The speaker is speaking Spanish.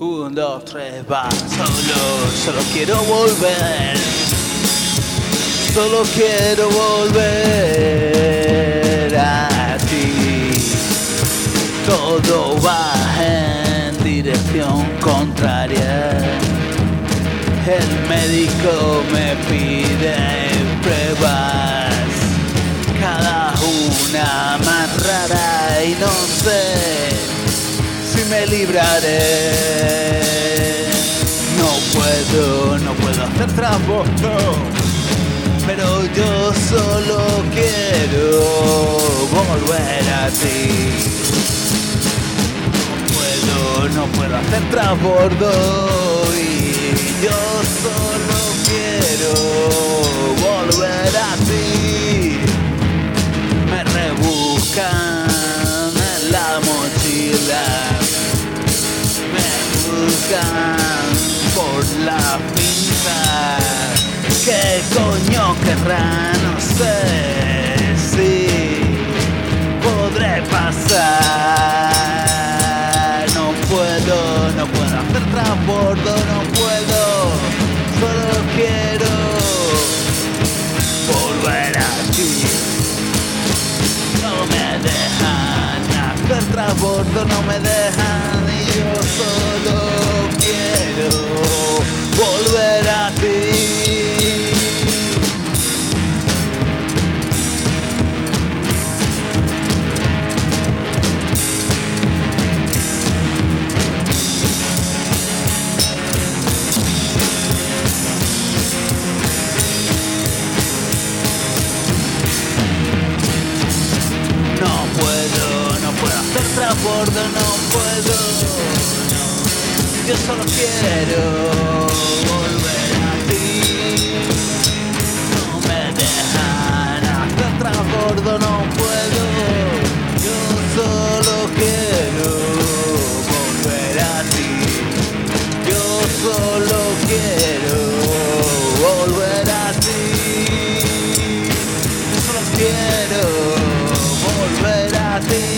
Un, dos, tres, va. Solo, solo quiero volver. Solo quiero volver a ti. Todo va en dirección contraria. El médico me pide pruebas, libraré. No puedo, no puedo hacer transbordo, pero yo solo quiero volver a ti. No puedo, no puedo hacer transbordo y yo solo quiero volver a ti. Me rebuscan en la mochila, por la pinza. ¿Qué coño querrá? No sé si podré pasar. No puedo, no puedo hacer transbordo, no puedo. Solo quiero volver a ti. No me dejan hacer transbordo, no me dejan y yo solo quiero volver a ti. No puedo, no puedo hacer transbordo, no puedo. Yo solo quiero volver a ti. No me dejan hacer transbordo, no puedo. Yo solo quiero volver a ti. Yo solo quiero volver a ti. Yo solo quiero volver a ti.